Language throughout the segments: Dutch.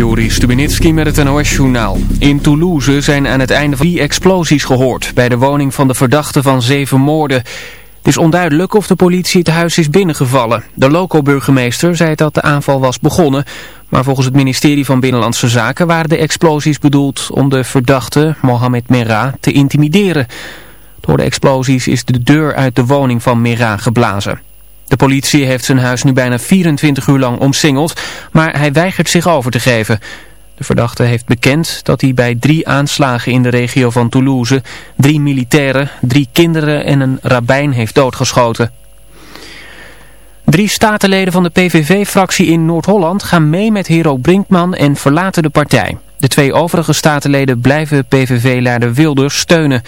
Joris Stubenitski met het NOS-journaal. In Toulouse zijn aan het einde van drie explosies gehoord... bij de woning van de verdachte van zeven moorden. Het is onduidelijk of de politie het huis is binnengevallen. De loco-burgemeester zei dat de aanval was begonnen... maar volgens het ministerie van Binnenlandse Zaken... waren de explosies bedoeld om de verdachte, Mohamed Merah, te intimideren. Door de explosies is de deur uit de woning van Merah geblazen. De politie heeft zijn huis nu bijna 24 uur lang omsingeld, maar hij weigert zich over te geven. De verdachte heeft bekend dat hij bij drie aanslagen in de regio van Toulouse drie militairen, drie kinderen en een rabbijn heeft doodgeschoten. Drie statenleden van de PVV-fractie in Noord-Holland gaan mee met Hero Brinkman en verlaten de partij. De twee overige statenleden blijven PVV-leider Wilders steunen.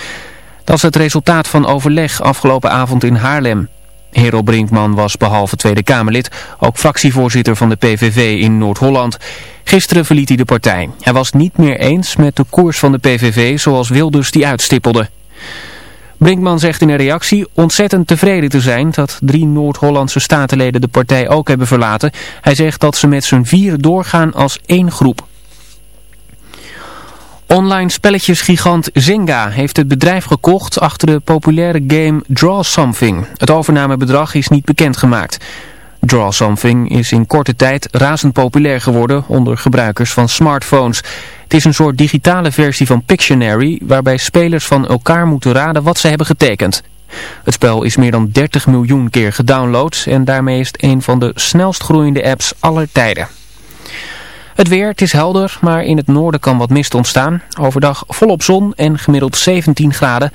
Dat is het resultaat van overleg afgelopen avond in Haarlem. Hero Brinkman was behalve Tweede Kamerlid ook fractievoorzitter van de PVV in Noord-Holland. Gisteren verliet hij de partij. Hij was niet meer eens met de koers van de PVV zoals Wilders die uitstippelde. Brinkman zegt in een reactie ontzettend tevreden te zijn dat drie Noord-Hollandse statenleden de partij ook hebben verlaten. Hij zegt dat ze met z'n vieren doorgaan als één groep. Online spelletjesgigant Zynga heeft het bedrijf gekocht achter de populaire game Draw Something. Het overnamebedrag is niet bekendgemaakt. Draw Something is in korte tijd razend populair geworden onder gebruikers van smartphones. Het is een soort digitale versie van Pictionary waarbij spelers van elkaar moeten raden wat ze hebben getekend. Het spel is meer dan 30 miljoen keer gedownload en daarmee is het een van de snelst groeiende apps aller tijden. Het weer, het is helder, maar in het noorden kan wat mist ontstaan. Overdag volop zon en gemiddeld 17 graden.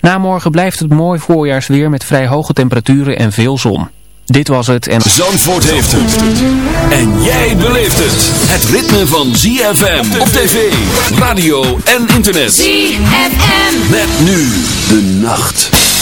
Na morgen blijft het mooi voorjaarsweer met vrij hoge temperaturen en veel zon. Dit was het en... Zandvoort heeft het. En jij beleeft het. Het ritme van ZFM op tv, radio en internet. ZFM. Met nu de nacht.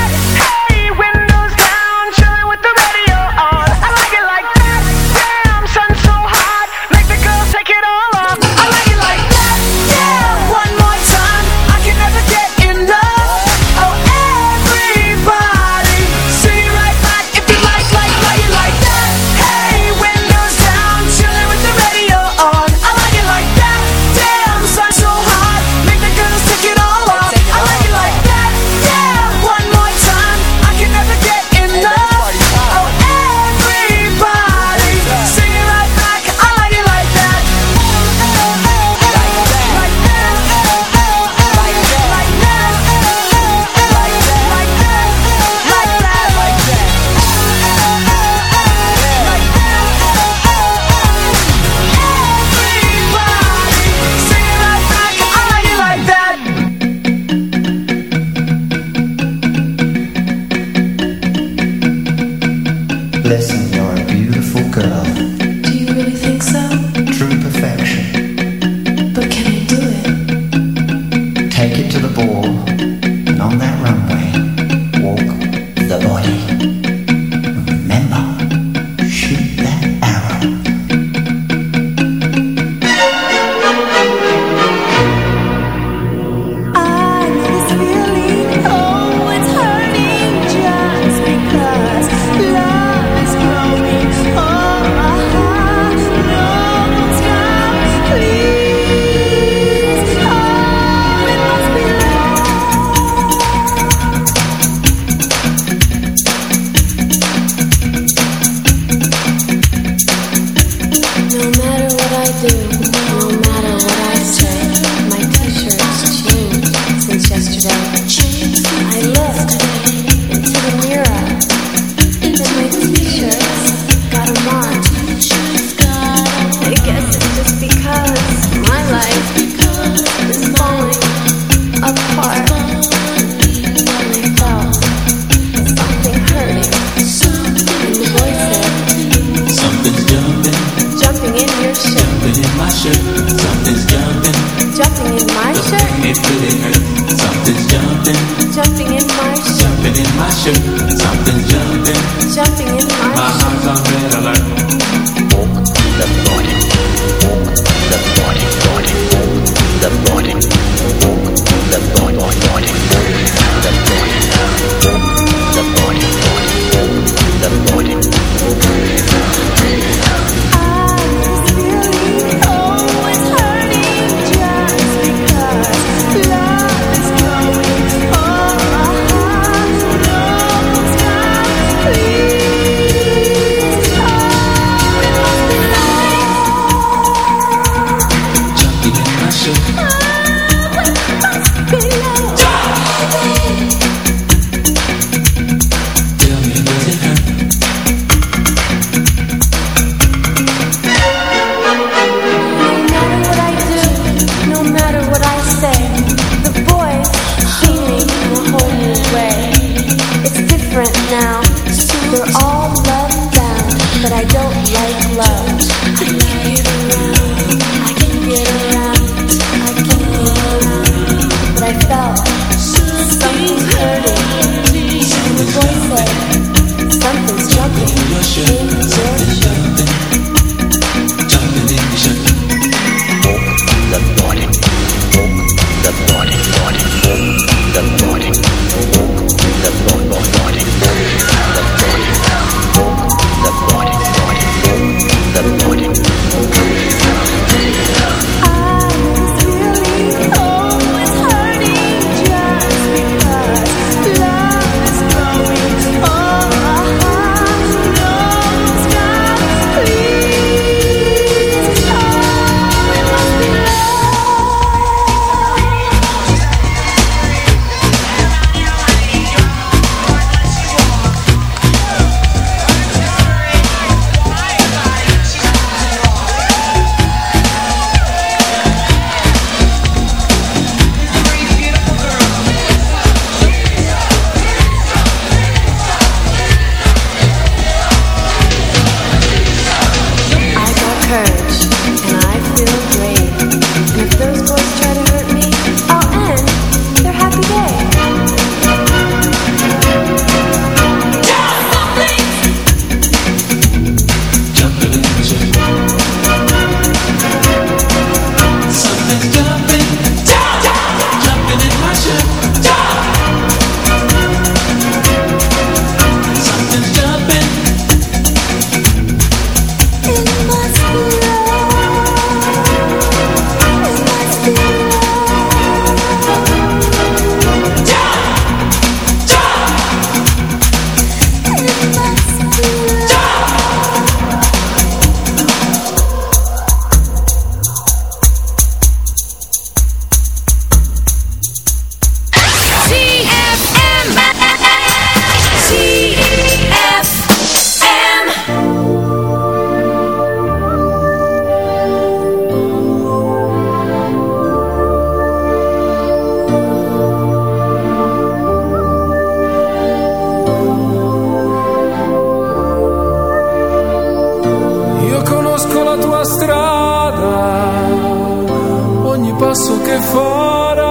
ogni passo che farai,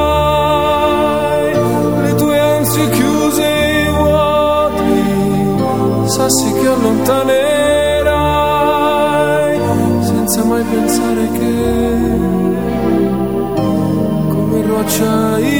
le tue ansie chiuse e vuoti, sassi che allontanerai, senza mai pensare che come roccia io.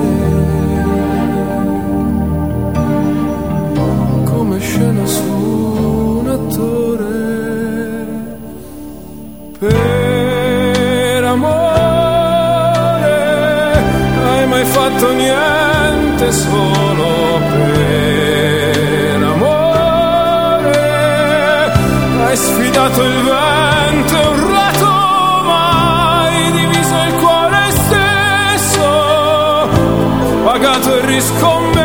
fatto niente solo per amore. Hai sfidato il vento e urlato, rato, ma hai diviso il cuore stesso, pagato il riscombro.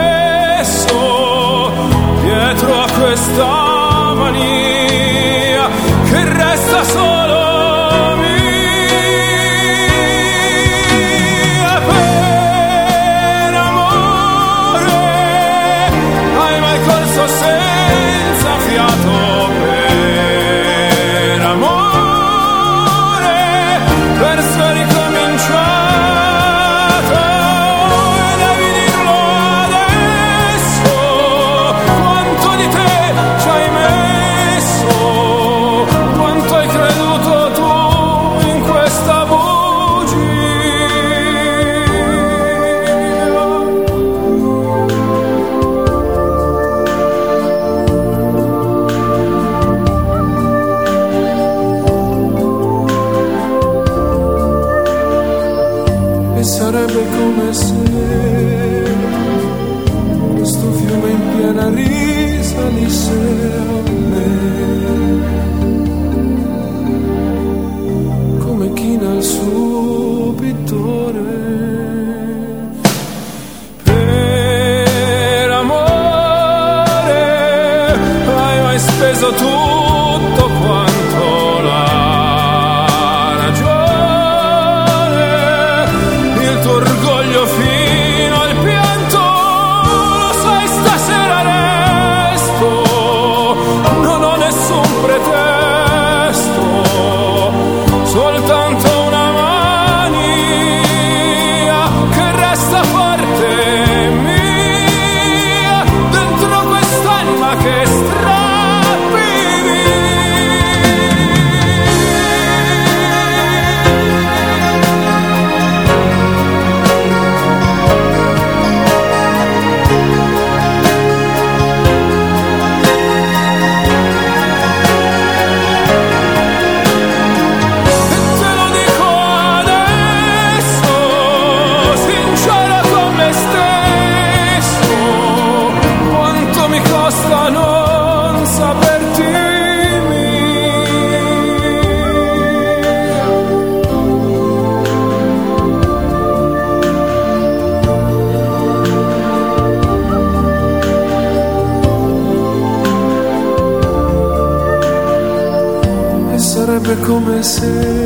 comecei.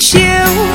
You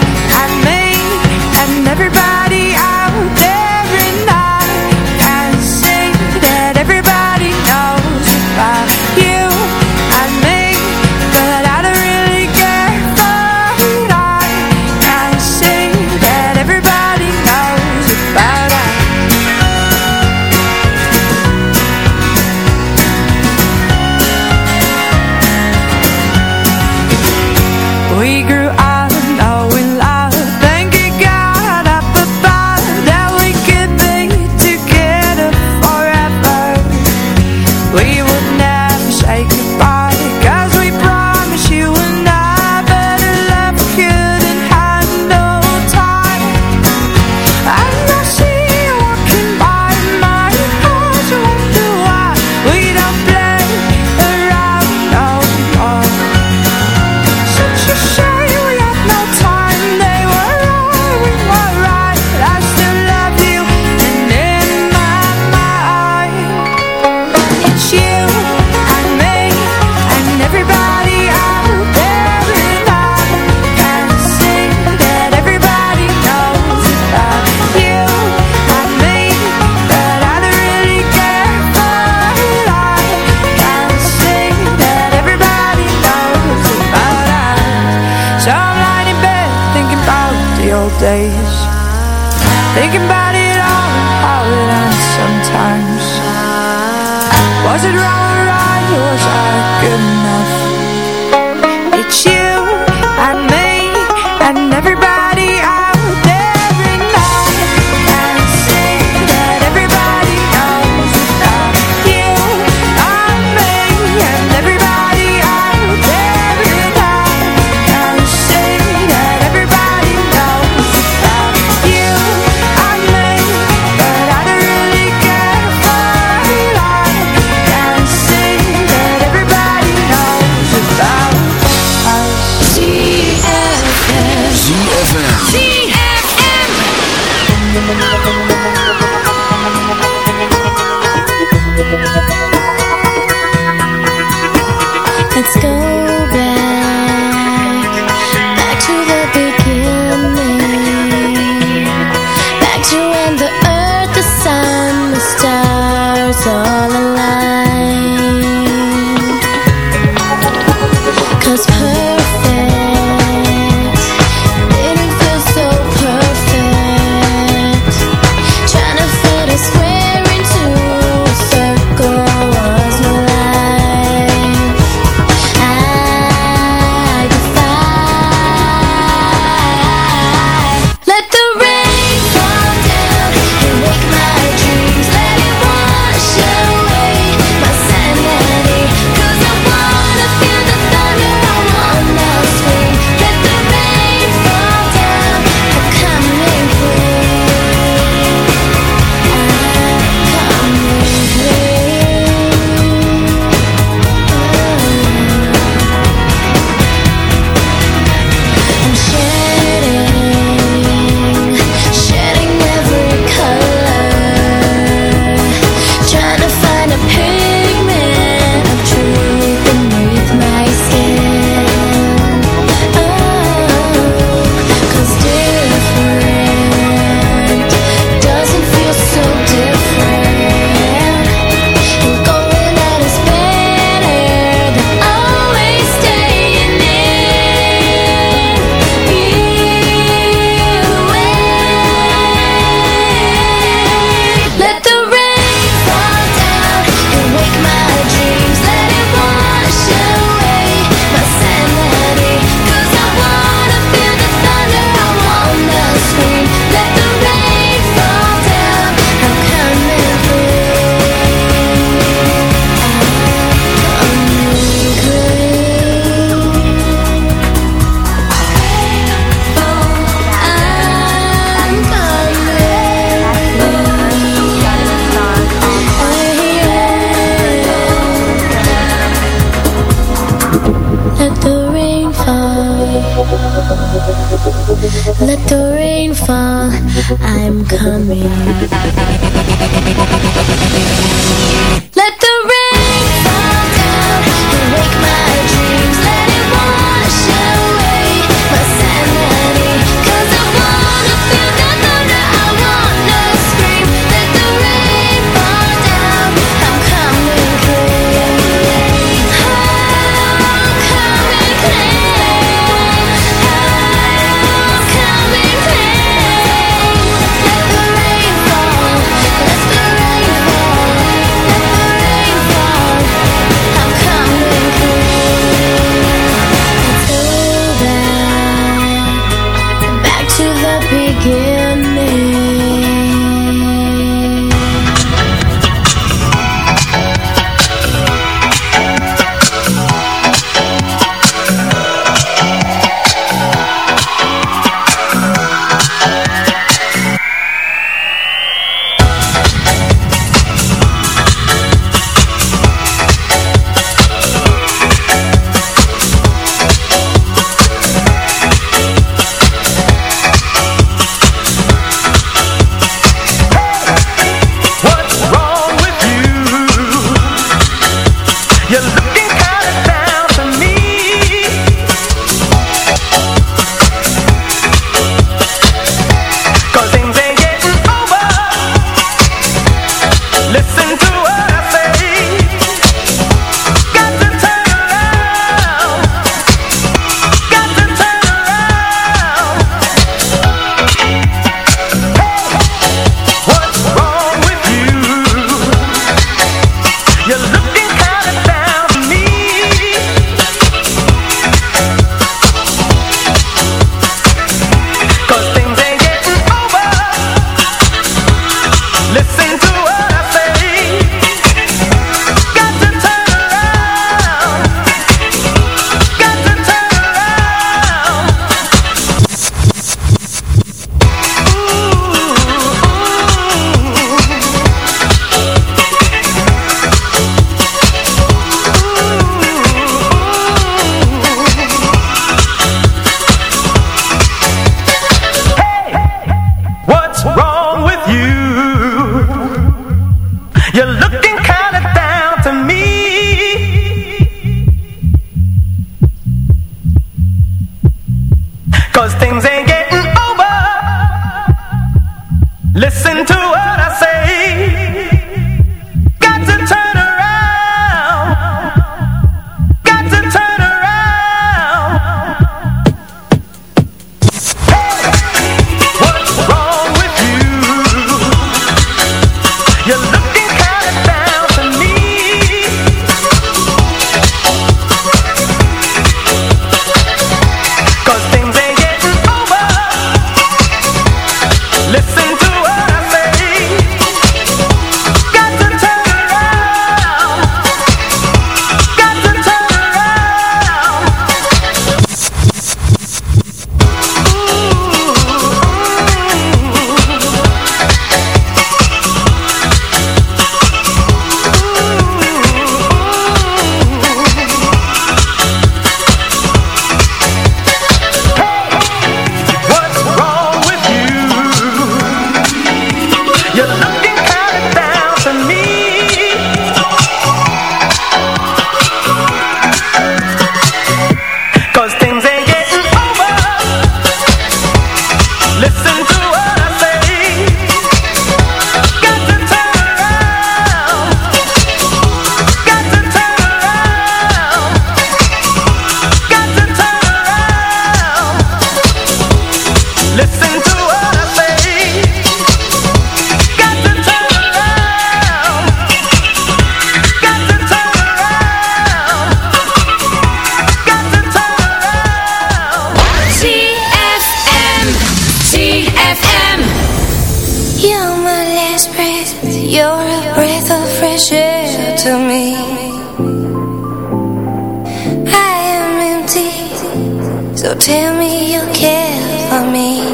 care for me.